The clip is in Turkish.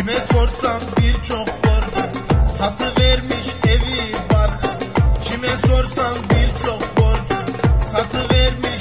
Kime sorsam birçok borcu satı vermiş evi barkı. Kime sorsam birçok borcu satı vermiş